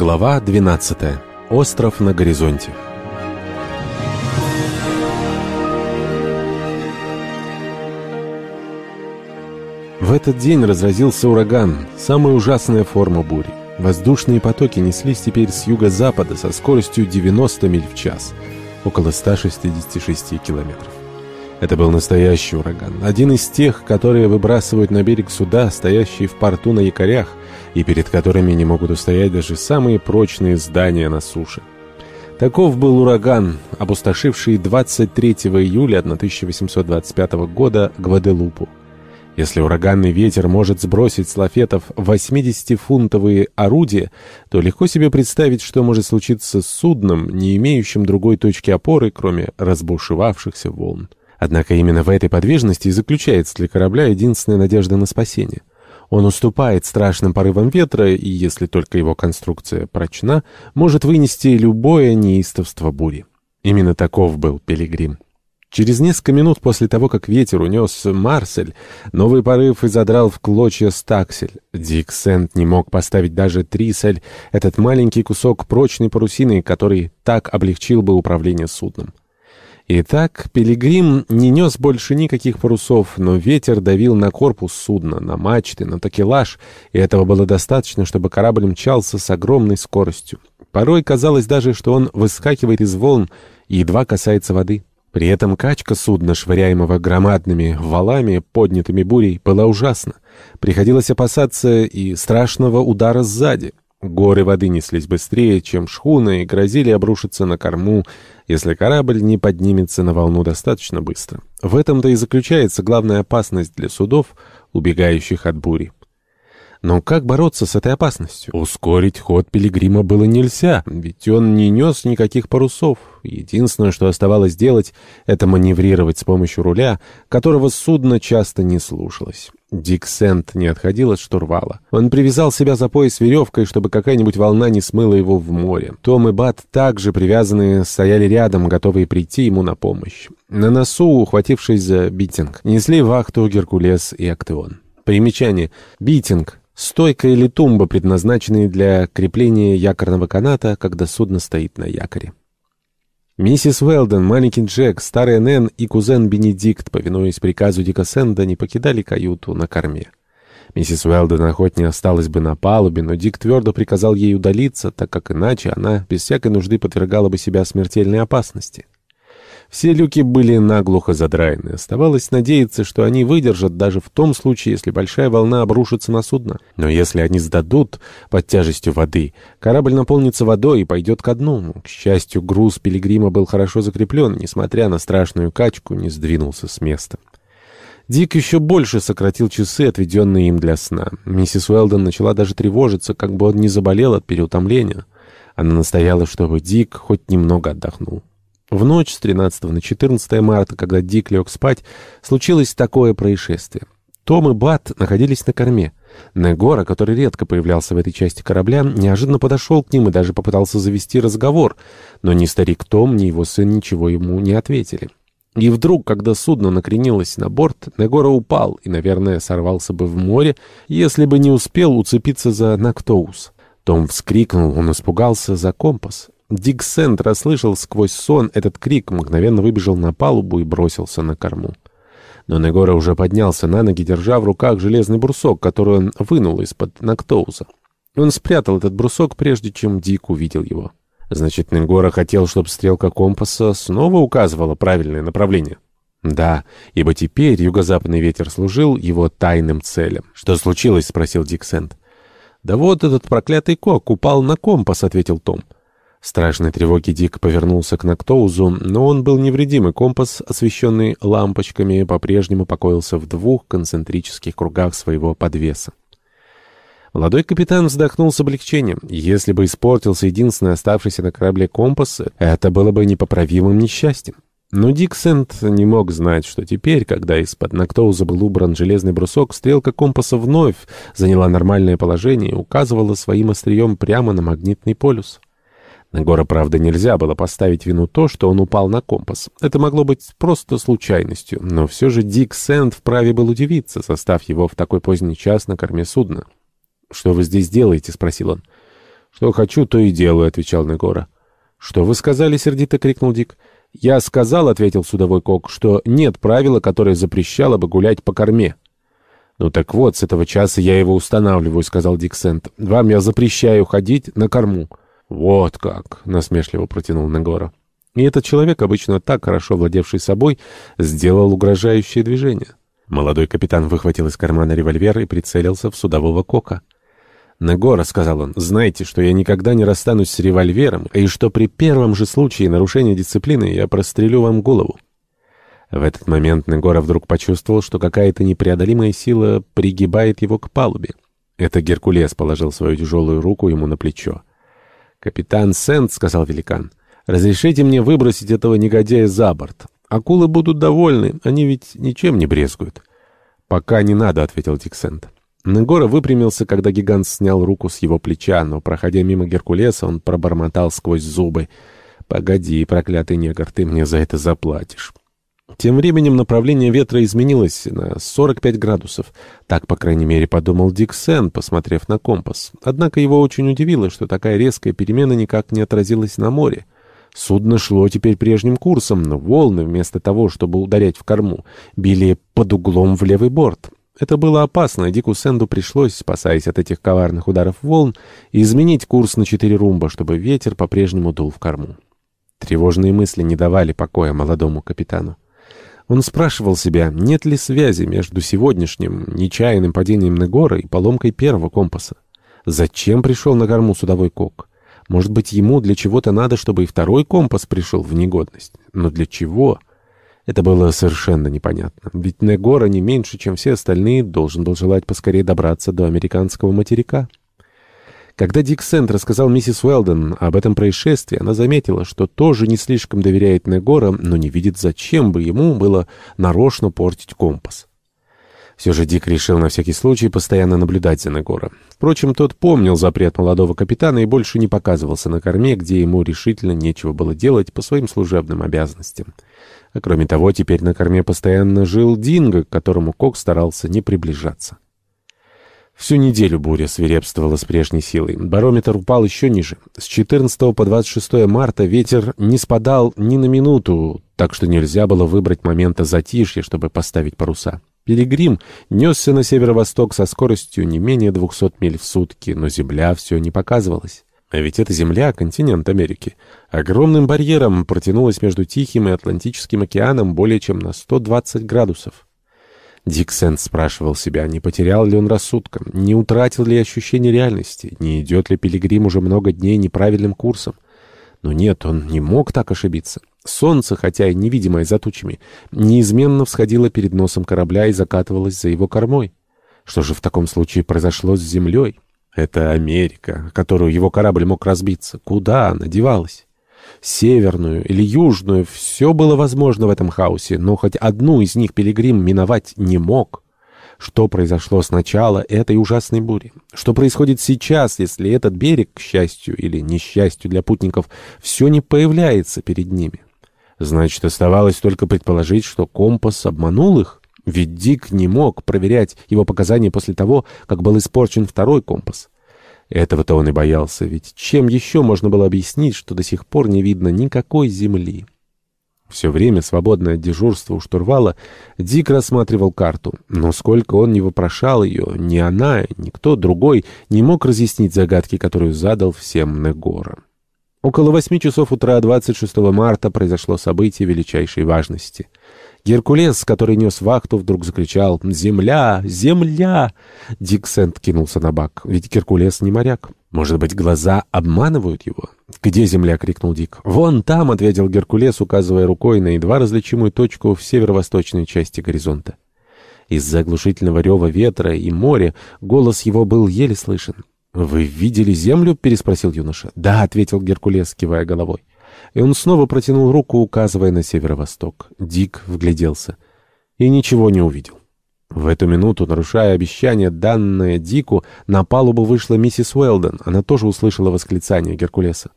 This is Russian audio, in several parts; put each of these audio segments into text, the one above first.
Глава 12. Остров на горизонте. В этот день разразился ураган, самая ужасная форма бури. Воздушные потоки неслись теперь с юго-запада со скоростью 90 миль в час, около 166 километров. Это был настоящий ураган, один из тех, которые выбрасывают на берег суда, стоящие в порту на якорях, и перед которыми не могут устоять даже самые прочные здания на суше. Таков был ураган, опустошивший 23 июля 1825 года Гваделупу. Если ураганный ветер может сбросить с лафетов 80-фунтовые орудия, то легко себе представить, что может случиться с судном, не имеющим другой точки опоры, кроме разбушевавшихся волн. Однако именно в этой подвижности и заключается для корабля единственная надежда на спасение. Он уступает страшным порывам ветра и, если только его конструкция прочна, может вынести любое неистовство бури. Именно таков был Пилигрим. Через несколько минут после того, как ветер унес Марсель, новый порыв и задрал в клочья стаксель. Дик Сент не мог поставить даже трисель, этот маленький кусок прочной парусины, который так облегчил бы управление судном. Итак, Пилигрим не нес больше никаких парусов, но ветер давил на корпус судна, на мачты, на такелаж, и этого было достаточно, чтобы корабль мчался с огромной скоростью. Порой казалось даже, что он выскакивает из волн и едва касается воды. При этом качка судна, швыряемого громадными валами, поднятыми бурей, была ужасна. Приходилось опасаться и страшного удара сзади. Горы воды неслись быстрее, чем шхуна, и грозили обрушиться на корму, если корабль не поднимется на волну достаточно быстро. В этом-то и заключается главная опасность для судов, убегающих от бури. Но как бороться с этой опасностью? Ускорить ход пилигрима было нельзя, ведь он не нес никаких парусов. Единственное, что оставалось делать, это маневрировать с помощью руля, которого судно часто не слушалось. Дик Сент не отходил от штурвала. Он привязал себя за пояс веревкой, чтобы какая-нибудь волна не смыла его в море. Том и Бат, также привязанные, стояли рядом, готовые прийти ему на помощь. На носу, ухватившись за битинг, несли вахту Геркулес и Актеон. Примечание. Битинг Стойка или тумба, предназначенные для крепления якорного каната, когда судно стоит на якоре. Миссис Уэлден, маленький Джек, старый Нэн и кузен Бенедикт, повинуясь приказу Дика Сэнда, не покидали каюту на корме. Миссис Уэлден охотнее осталась бы на палубе, но Дик твердо приказал ей удалиться, так как иначе она без всякой нужды подвергала бы себя смертельной опасности. Все люки были наглухо задраены. Оставалось надеяться, что они выдержат даже в том случае, если большая волна обрушится на судно. Но если они сдадут под тяжестью воды, корабль наполнится водой и пойдет ко дну. К счастью, груз пилигрима был хорошо закреплен, несмотря на страшную качку, не сдвинулся с места. Дик еще больше сократил часы, отведенные им для сна. Миссис Уэлдон начала даже тревожиться, как бы он не заболел от переутомления. Она настояла, чтобы Дик хоть немного отдохнул. В ночь с 13 на 14 марта, когда Дик лег спать, случилось такое происшествие. Том и Бат находились на корме. Негора, который редко появлялся в этой части корабля, неожиданно подошел к ним и даже попытался завести разговор, но ни старик Том, ни его сын ничего ему не ответили. И вдруг, когда судно накренилось на борт, Негора упал и, наверное, сорвался бы в море, если бы не успел уцепиться за Нактоус. Том вскрикнул, он испугался за компас. Дик Сент расслышал сквозь сон этот крик, мгновенно выбежал на палубу и бросился на корму. Но Негора уже поднялся на ноги, держа в руках железный брусок, который он вынул из-под Нактоуза. Он спрятал этот брусок, прежде чем Дик увидел его. Значит, Негора хотел, чтобы стрелка компаса снова указывала правильное направление. Да, ибо теперь юго-западный ветер служил его тайным целям. «Что случилось?» — спросил Дик Сент. «Да вот этот проклятый кок упал на компас», — ответил Том. Страшной тревоге Дик повернулся к Нактоузу, но он был невредим, и компас, освещенный лампочками, по-прежнему покоился в двух концентрических кругах своего подвеса. Молодой капитан вздохнул с облегчением. Если бы испортился единственный оставшийся на корабле компас, это было бы непоправимым несчастьем. Но Дик Сент не мог знать, что теперь, когда из-под Нактоуза был убран железный брусок, стрелка компаса вновь заняла нормальное положение и указывала своим острием прямо на магнитный полюс. На Гора, правда, нельзя было поставить вину то, что он упал на компас. Это могло быть просто случайностью, но все же Дик Сэнд вправе был удивиться, состав его в такой поздний час на корме судна. «Что вы здесь делаете?» — спросил он. «Что хочу, то и делаю», — отвечал Негора. «Что вы сказали?» — сердито крикнул Дик. «Я сказал», — ответил судовой кок, — «что нет правила, которое запрещало бы гулять по корме». «Ну так вот, с этого часа я его устанавливаю», — сказал Дик Сент. «Вам я запрещаю ходить на корму». «Вот как!» — насмешливо протянул Негора. И этот человек, обычно так хорошо владевший собой, сделал угрожающее движение. Молодой капитан выхватил из кармана револьвер и прицелился в судового кока. «Негора», — сказал он, — «знайте, что я никогда не расстанусь с револьвером, и что при первом же случае нарушения дисциплины я прострелю вам голову». В этот момент Негора вдруг почувствовал, что какая-то непреодолимая сила пригибает его к палубе. Это Геркулес положил свою тяжелую руку ему на плечо. «Капитан Сент», — сказал великан, — «разрешите мне выбросить этого негодяя за борт. Акулы будут довольны, они ведь ничем не брезгуют». «Пока не надо», — ответил Дик Сент. Негора выпрямился, когда гигант снял руку с его плеча, но, проходя мимо Геркулеса, он пробормотал сквозь зубы. «Погоди, проклятый негр, ты мне за это заплатишь». Тем временем направление ветра изменилось на 45 градусов. Так, по крайней мере, подумал Дик Сен, посмотрев на компас. Однако его очень удивило, что такая резкая перемена никак не отразилась на море. Судно шло теперь прежним курсом, но волны, вместо того, чтобы ударять в корму, били под углом в левый борт. Это было опасно, и Дику Сенду пришлось, спасаясь от этих коварных ударов волн, изменить курс на четыре румба, чтобы ветер по-прежнему дул в корму. Тревожные мысли не давали покоя молодому капитану. Он спрашивал себя, нет ли связи между сегодняшним нечаянным падением Негора и поломкой первого компаса. Зачем пришел на корму судовой кок? Может быть, ему для чего-то надо, чтобы и второй компас пришел в негодность. Но для чего? Это было совершенно непонятно. Ведь Негора не меньше, чем все остальные, должен был желать поскорее добраться до американского материка. Когда Дик Сент рассказал миссис Уэлден об этом происшествии, она заметила, что тоже не слишком доверяет Негора, но не видит, зачем бы ему было нарочно портить компас. Все же Дик решил на всякий случай постоянно наблюдать за Негора. Впрочем, тот помнил запрет молодого капитана и больше не показывался на корме, где ему решительно нечего было делать по своим служебным обязанностям. А кроме того, теперь на корме постоянно жил Динго, к которому Кок старался не приближаться. Всю неделю буря свирепствовала с прежней силой. Барометр упал еще ниже. С 14 по 26 марта ветер не спадал ни на минуту, так что нельзя было выбрать момента затишья, чтобы поставить паруса. Пилигрим несся на северо-восток со скоростью не менее 200 миль в сутки, но земля все не показывалась. А ведь эта земля — континент Америки. Огромным барьером протянулась между Тихим и Атлантическим океаном более чем на 120 градусов. Дик Сент спрашивал себя, не потерял ли он рассудка, не утратил ли ощущение реальности, не идет ли Пилигрим уже много дней неправильным курсом. Но нет, он не мог так ошибиться. Солнце, хотя и невидимое за тучами, неизменно всходило перед носом корабля и закатывалось за его кормой. Что же в таком случае произошло с землей? Это Америка, которую его корабль мог разбиться. Куда она девалась? Северную или южную, все было возможно в этом хаосе, но хоть одну из них Пилигрим миновать не мог. Что произошло с начала этой ужасной бури? Что происходит сейчас, если этот берег, к счастью или несчастью для путников, все не появляется перед ними? Значит, оставалось только предположить, что компас обманул их, ведь Дик не мог проверять его показания после того, как был испорчен второй компас. Этого-то он и боялся, ведь чем еще можно было объяснить, что до сих пор не видно никакой земли? Все время, свободное от дежурства у штурвала, Дик рассматривал карту, но сколько он не вопрошал ее, ни она, ни кто другой не мог разъяснить загадки, которую задал всем Негора. Около восьми часов утра 26 марта произошло событие величайшей важности — Геркулес, который нес вахту, вдруг закричал «Земля! Земля!» Дик Сент кинулся на бак, ведь Геркулес не моряк. Может быть, глаза обманывают его? «Где земля?» — крикнул Дик. «Вон там!» — ответил Геркулес, указывая рукой на едва различимую точку в северо-восточной части горизонта. Из-за оглушительного рева ветра и моря голос его был еле слышен. «Вы видели землю?» — переспросил юноша. «Да», — ответил Геркулес, кивая головой. И он снова протянул руку, указывая на северо-восток. Дик вгляделся и ничего не увидел. В эту минуту, нарушая обещание, данное Дику, на палубу вышла миссис Уэлден. Она тоже услышала восклицание Геркулеса.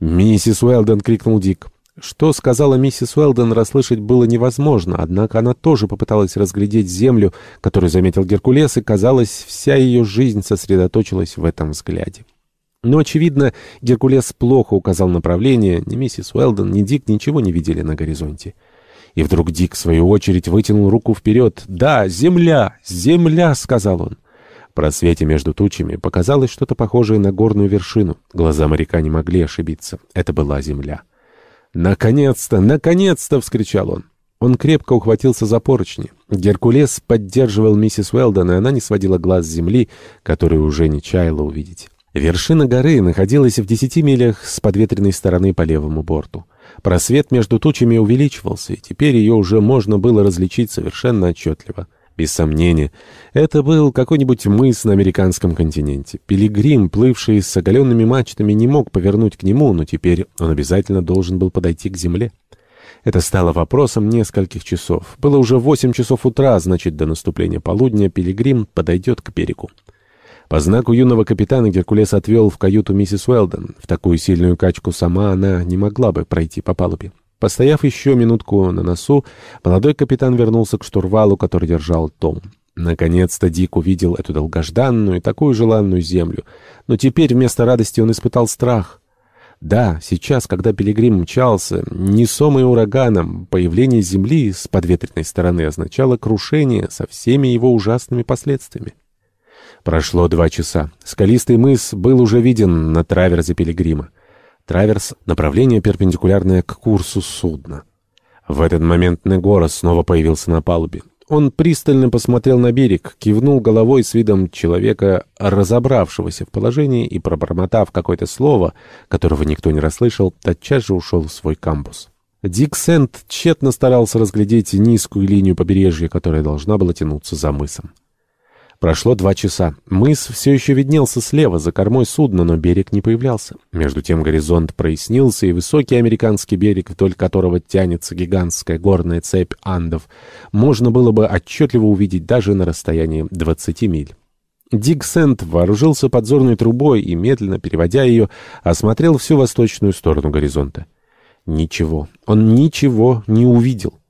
«Миссис Уэлден!» — крикнул Дик. Что сказала миссис Уэлден, расслышать было невозможно, однако она тоже попыталась разглядеть землю, которую заметил Геркулес, и, казалось, вся ее жизнь сосредоточилась в этом взгляде. Но, очевидно, Геркулес плохо указал направление, ни миссис Уэлдон, ни Дик ничего не видели на горизонте. И вдруг Дик, в свою очередь, вытянул руку вперед. «Да, земля! Земля!» — сказал он. В просвете между тучами показалось что-то похожее на горную вершину. Глаза моряка не могли ошибиться. Это была земля. «Наконец-то! Наконец-то!» — вскричал он. Он крепко ухватился за поручни. Геркулес поддерживал миссис Уэлдон, и она не сводила глаз с земли, которую уже не чаяла увидеть. Вершина горы находилась в десяти милях с подветренной стороны по левому борту. Просвет между тучами увеличивался, и теперь ее уже можно было различить совершенно отчетливо. Без сомнения, это был какой-нибудь мыс на американском континенте. Пилигрим, плывший с оголенными мачтами, не мог повернуть к нему, но теперь он обязательно должен был подойти к земле. Это стало вопросом нескольких часов. Было уже восемь часов утра, значит, до наступления полудня Пилигрим подойдет к берегу. По знаку юного капитана Геркулес отвел в каюту миссис Уэлдон. В такую сильную качку сама она не могла бы пройти по палубе. Постояв еще минутку на носу, молодой капитан вернулся к штурвалу, который держал Том. Наконец-то Дик увидел эту долгожданную и такую желанную землю. Но теперь вместо радости он испытал страх. Да, сейчас, когда Пилигрим мчался, несомый ураганом, появление Земли с подветренной стороны означало крушение со всеми его ужасными последствиями. Прошло два часа. Скалистый мыс был уже виден на траверзе Пилигрима. Траверс — направление перпендикулярное к курсу судна. В этот момент Негора снова появился на палубе. Он пристально посмотрел на берег, кивнул головой с видом человека, разобравшегося в положении, и, пробормотав какое-то слово, которого никто не расслышал, тотчас же ушел в свой камбус. Дик Сент тщетно старался разглядеть низкую линию побережья, которая должна была тянуться за мысом. Прошло два часа. Мыс все еще виднелся слева, за кормой судна, но берег не появлялся. Между тем горизонт прояснился, и высокий американский берег, вдоль которого тянется гигантская горная цепь Андов, можно было бы отчетливо увидеть даже на расстоянии 20 миль. Дик Сент вооружился подзорной трубой и, медленно переводя ее, осмотрел всю восточную сторону горизонта. Ничего, он ничего не увидел.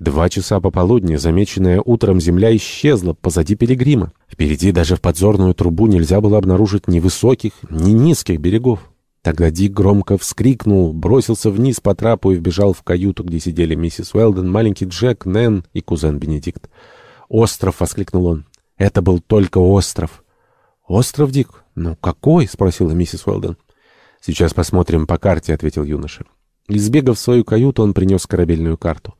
Два часа пополудни, замеченная утром земля исчезла позади пилигрима. Впереди даже в подзорную трубу нельзя было обнаружить ни высоких, ни низких берегов. Тогда Дик громко вскрикнул, бросился вниз по трапу и вбежал в каюту, где сидели миссис Уэлден, маленький Джек, Нэн и кузен Бенедикт. «Остров!» — воскликнул он. «Это был только остров». «Остров, Дик? Ну, какой?» — спросила миссис Уэлден. «Сейчас посмотрим по карте», — ответил юноша. Избегав свою каюту, он принес корабельную карту.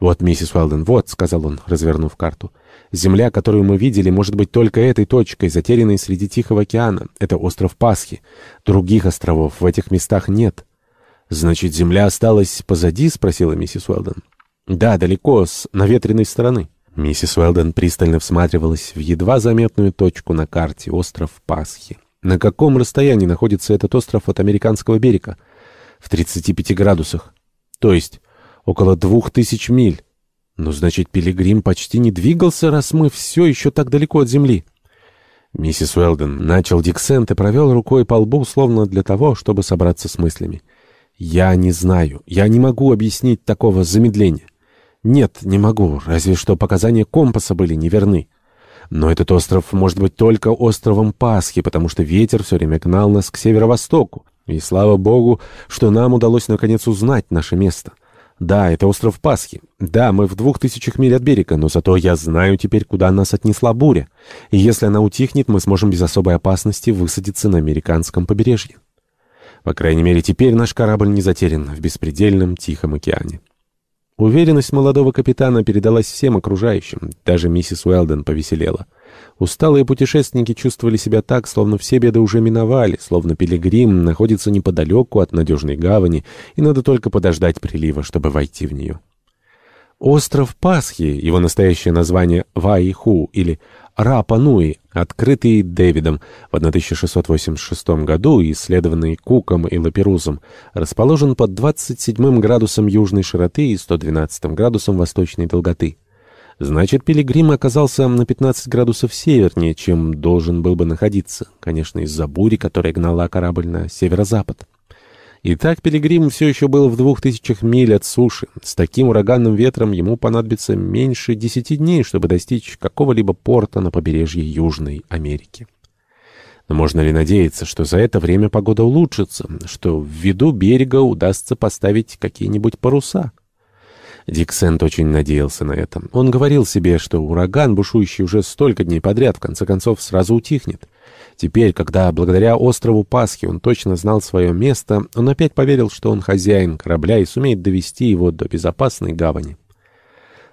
«Вот, миссис Уэлден, вот», — сказал он, развернув карту. «Земля, которую мы видели, может быть только этой точкой, затерянной среди Тихого океана. Это остров Пасхи. Других островов в этих местах нет». «Значит, земля осталась позади?» — спросила миссис Уэлден. «Да, далеко, с наветренной стороны». Миссис Уэлден пристально всматривалась в едва заметную точку на карте — остров Пасхи. На каком расстоянии находится этот остров от американского берега? В 35 градусах. То есть около двух тысяч миль. Ну, значит, Пилигрим почти не двигался, раз мы все еще так далеко от земли. Миссис Уэлден начал Диксент и провел рукой по лбу, словно для того, чтобы собраться с мыслями. «Я не знаю. Я не могу объяснить такого замедления. Нет, не могу, разве что показания компаса были неверны. Но этот остров может быть только островом Пасхи, потому что ветер все время гнал нас к северо-востоку. И слава богу, что нам удалось наконец узнать наше место. Да, это остров Пасхи. Да, мы в двух тысячах миль от берега, но зато я знаю теперь, куда нас отнесла буря. И если она утихнет, мы сможем без особой опасности высадиться на американском побережье. По крайней мере, теперь наш корабль не затерян в беспредельном Тихом океане. Уверенность молодого капитана передалась всем окружающим. Даже миссис Уэлден повеселела. Усталые путешественники чувствовали себя так, словно все беды уже миновали, словно пилигрим находится неподалеку от надежной гавани, и надо только подождать прилива, чтобы войти в нее. Остров Пасхи, его настоящее название Вайху или Рапануи, открытый Дэвидом в 1686 году и исследованный Куком и Лаперузом, расположен под 27 градусом южной широты и 112 градусом восточной долготы. Значит, Пилигрим оказался на 15 градусов севернее, чем должен был бы находиться, конечно, из-за бури, которая гнала корабль на северо-запад. Итак, Пилигрим все еще был в двух тысячах миль от суши. С таким ураганным ветром ему понадобится меньше десяти дней, чтобы достичь какого-либо порта на побережье Южной Америки. Но можно ли надеяться, что за это время погода улучшится, что в виду берега удастся поставить какие-нибудь паруса? Дик Сент очень надеялся на это. Он говорил себе, что ураган, бушующий уже столько дней подряд, в конце концов сразу утихнет. Теперь, когда благодаря острову Пасхи он точно знал свое место, он опять поверил, что он хозяин корабля и сумеет довести его до безопасной гавани.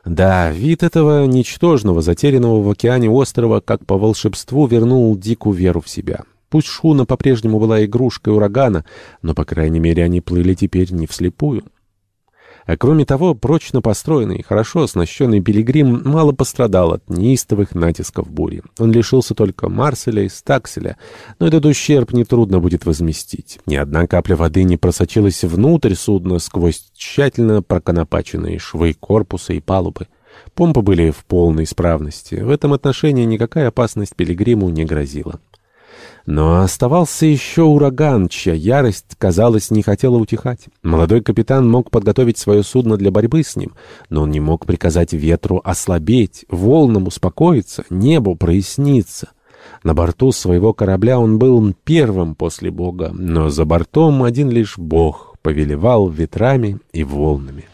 Да, вид этого ничтожного, затерянного в океане острова, как по волшебству, вернул Дику веру в себя. Пусть шхуна по-прежнему была игрушкой урагана, но, по крайней мере, они плыли теперь не вслепую. А кроме того, прочно построенный, хорошо оснащенный пилигрим мало пострадал от неистовых натисков бури. Он лишился только Марселя и Стакселя, но этот ущерб нетрудно будет возместить. Ни одна капля воды не просочилась внутрь судна сквозь тщательно проконопаченные швы корпуса и палубы. Помпы были в полной исправности. В этом отношении никакая опасность пилигриму не грозила. Но оставался еще ураган, чья ярость, казалось, не хотела утихать. Молодой капитан мог подготовить свое судно для борьбы с ним, но он не мог приказать ветру ослабеть, волнам успокоиться, небу проясниться. На борту своего корабля он был первым после Бога, но за бортом один лишь Бог повелевал ветрами и волнами.